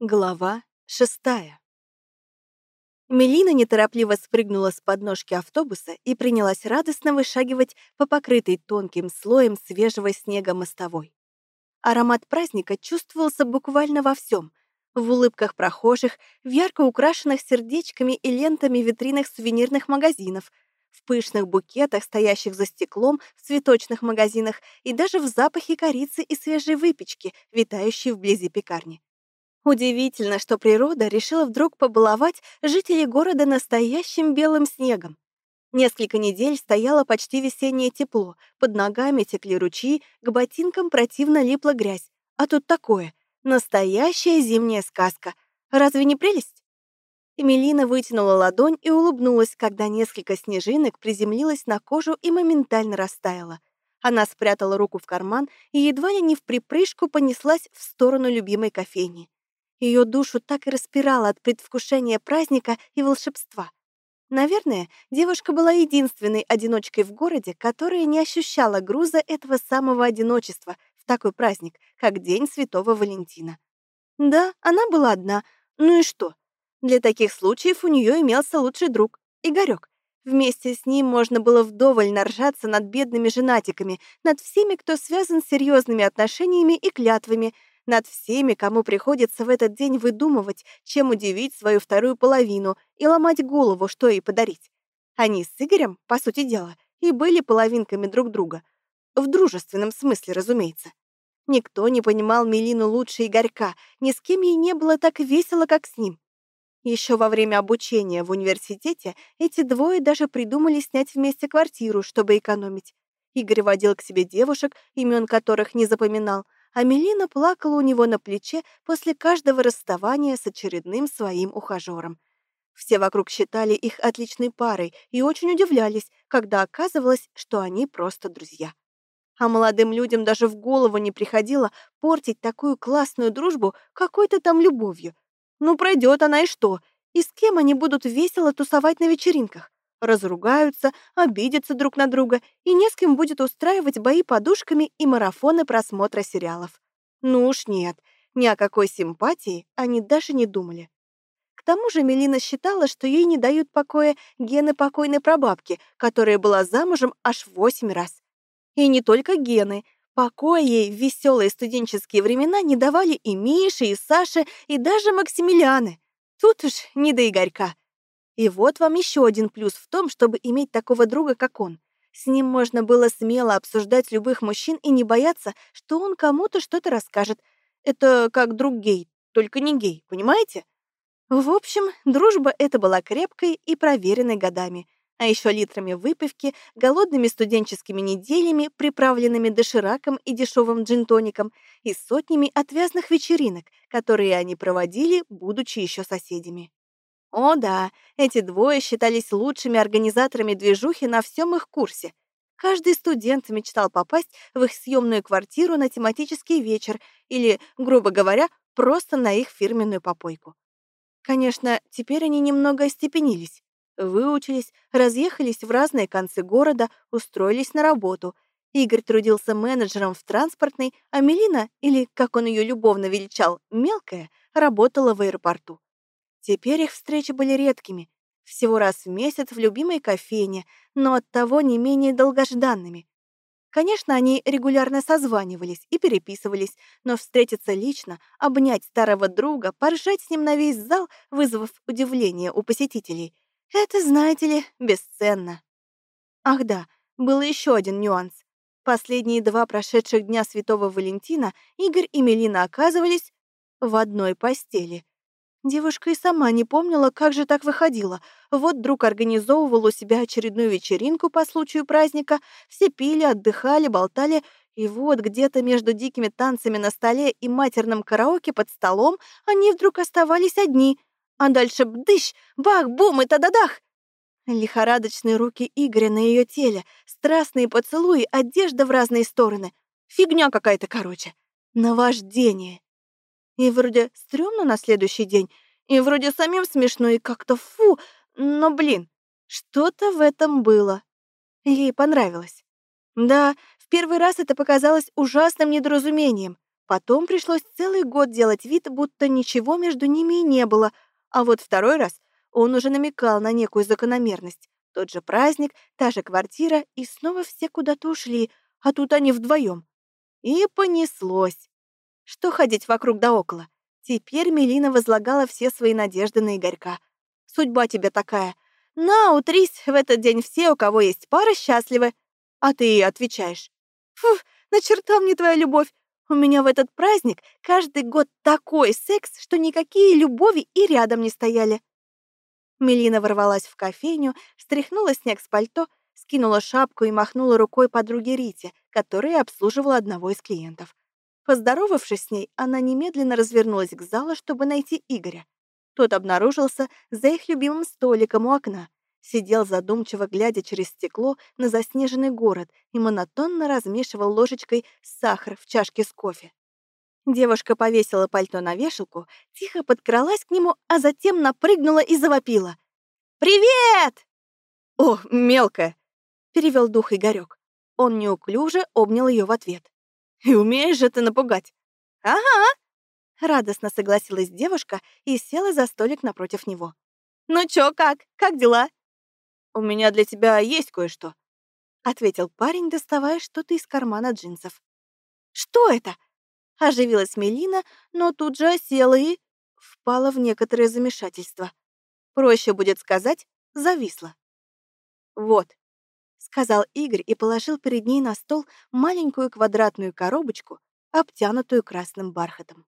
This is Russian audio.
Глава шестая. Мелина неторопливо спрыгнула с подножки автобуса и принялась радостно вышагивать по покрытой тонким слоем свежего снега мостовой. Аромат праздника чувствовался буквально во всем: в улыбках прохожих, в ярко украшенных сердечками и лентами витринах сувенирных магазинов, в пышных букетах, стоящих за стеклом в цветочных магазинах и даже в запахе корицы и свежей выпечки, витающей вблизи пекарни. Удивительно, что природа решила вдруг побаловать жителей города настоящим белым снегом. Несколько недель стояло почти весеннее тепло, под ногами текли ручьи, к ботинкам противно липла грязь. А тут такое — настоящая зимняя сказка. Разве не прелесть? Эмилина вытянула ладонь и улыбнулась, когда несколько снежинок приземлилась на кожу и моментально растаяла. Она спрятала руку в карман и едва ли не в припрыжку понеслась в сторону любимой кофейни. Ее душу так и распирало от предвкушения праздника и волшебства. Наверное, девушка была единственной одиночкой в городе, которая не ощущала груза этого самого одиночества в такой праздник, как День Святого Валентина. Да, она была одна. Ну и что? Для таких случаев у нее имелся лучший друг — Игорек. Вместе с ним можно было вдоволь наржаться над бедными женатиками, над всеми, кто связан с серьезными отношениями и клятвами — над всеми, кому приходится в этот день выдумывать, чем удивить свою вторую половину и ломать голову, что ей подарить. Они с Игорем, по сути дела, и были половинками друг друга. В дружественном смысле, разумеется. Никто не понимал Мелину лучше Игорька, ни с кем ей не было так весело, как с ним. Еще во время обучения в университете эти двое даже придумали снять вместе квартиру, чтобы экономить. Игорь водил к себе девушек, имен которых не запоминал, а Мелина плакала у него на плече после каждого расставания с очередным своим ухажером. Все вокруг считали их отличной парой и очень удивлялись, когда оказывалось, что они просто друзья. А молодым людям даже в голову не приходило портить такую классную дружбу какой-то там любовью. Ну, пройдет она и что? И с кем они будут весело тусовать на вечеринках? Разругаются, обидятся друг на друга, и не с кем будет устраивать бои подушками и марафоны просмотра сериалов. Ну уж нет, ни о какой симпатии они даже не думали. К тому же Мелина считала, что ей не дают покоя гены покойной прабабки, которая была замужем аж восемь раз. И не только гены. Покоя ей в веселые студенческие времена не давали и Миши, и Саши, и даже Максимилианы. Тут уж не до Игорька. И вот вам еще один плюс в том, чтобы иметь такого друга, как он. С ним можно было смело обсуждать любых мужчин и не бояться, что он кому-то что-то расскажет. Это как друг гей, только не гей, понимаете? В общем, дружба эта была крепкой и проверенной годами, а еще литрами выпивки, голодными студенческими неделями, приправленными дошираком и дешевым джинтоником, и сотнями отвязных вечеринок, которые они проводили, будучи еще соседями. О да, эти двое считались лучшими организаторами движухи на всем их курсе. Каждый студент мечтал попасть в их съемную квартиру на тематический вечер или, грубо говоря, просто на их фирменную попойку. Конечно, теперь они немного остепенились, выучились, разъехались в разные концы города, устроились на работу. Игорь трудился менеджером в транспортной, а Мелина, или, как он ее любовно величал, мелкая, работала в аэропорту. Теперь их встречи были редкими, всего раз в месяц в любимой кофейне, но оттого не менее долгожданными. Конечно, они регулярно созванивались и переписывались, но встретиться лично, обнять старого друга, поржать с ним на весь зал, вызвав удивление у посетителей, это, знаете ли, бесценно. Ах да, был еще один нюанс. Последние два прошедших дня Святого Валентина Игорь и Мелина оказывались в одной постели. Девушка и сама не помнила, как же так выходило. Вот друг организовывал у себя очередную вечеринку по случаю праздника, все пили, отдыхали, болтали, и вот где-то между дикими танцами на столе и матерным караоке под столом они вдруг оставались одни, а дальше бдыщ, бах-бум и та-да-дах. Лихорадочные руки Игоря на ее теле, страстные поцелуи, одежда в разные стороны. Фигня какая-то, короче. Наваждение. И вроде стрёмно на следующий день, и вроде самим смешно и как-то фу, но, блин, что-то в этом было. Ей понравилось. Да, в первый раз это показалось ужасным недоразумением. Потом пришлось целый год делать вид, будто ничего между ними и не было, а вот второй раз он уже намекал на некую закономерность. Тот же праздник, та же квартира, и снова все куда-то ушли, а тут они вдвоем. И понеслось. Что ходить вокруг да около? Теперь Мелина возлагала все свои надежды на Игорька. Судьба тебе такая. На, утрись, в этот день все, у кого есть пара, счастливы. А ты ей отвечаешь. Фу, на черта мне твоя любовь. У меня в этот праздник каждый год такой секс, что никакие любови и рядом не стояли. Мелина ворвалась в кофейню, стряхнула снег с пальто, скинула шапку и махнула рукой подруге Рите, которая обслуживала одного из клиентов. Поздоровавшись с ней, она немедленно развернулась к залу, чтобы найти Игоря. Тот обнаружился за их любимым столиком у окна, сидел задумчиво, глядя через стекло на заснеженный город и монотонно размешивал ложечкой сахар в чашке с кофе. Девушка повесила пальто на вешалку, тихо подкралась к нему, а затем напрыгнула и завопила. «Привет!» «О, мелкая!» — перевел дух Игорек. Он неуклюже обнял ее в ответ. «И умеешь же ты напугать!» «Ага!» — радостно согласилась девушка и села за столик напротив него. «Ну чё, как? Как дела?» «У меня для тебя есть кое-что», — ответил парень, доставая что-то из кармана джинсов. «Что это?» — оживилась Мелина, но тут же осела и впала в некоторое замешательство. Проще будет сказать «зависла». «Вот», — сказал Игорь и положил перед ней на стол маленькую квадратную коробочку, обтянутую красным бархатом.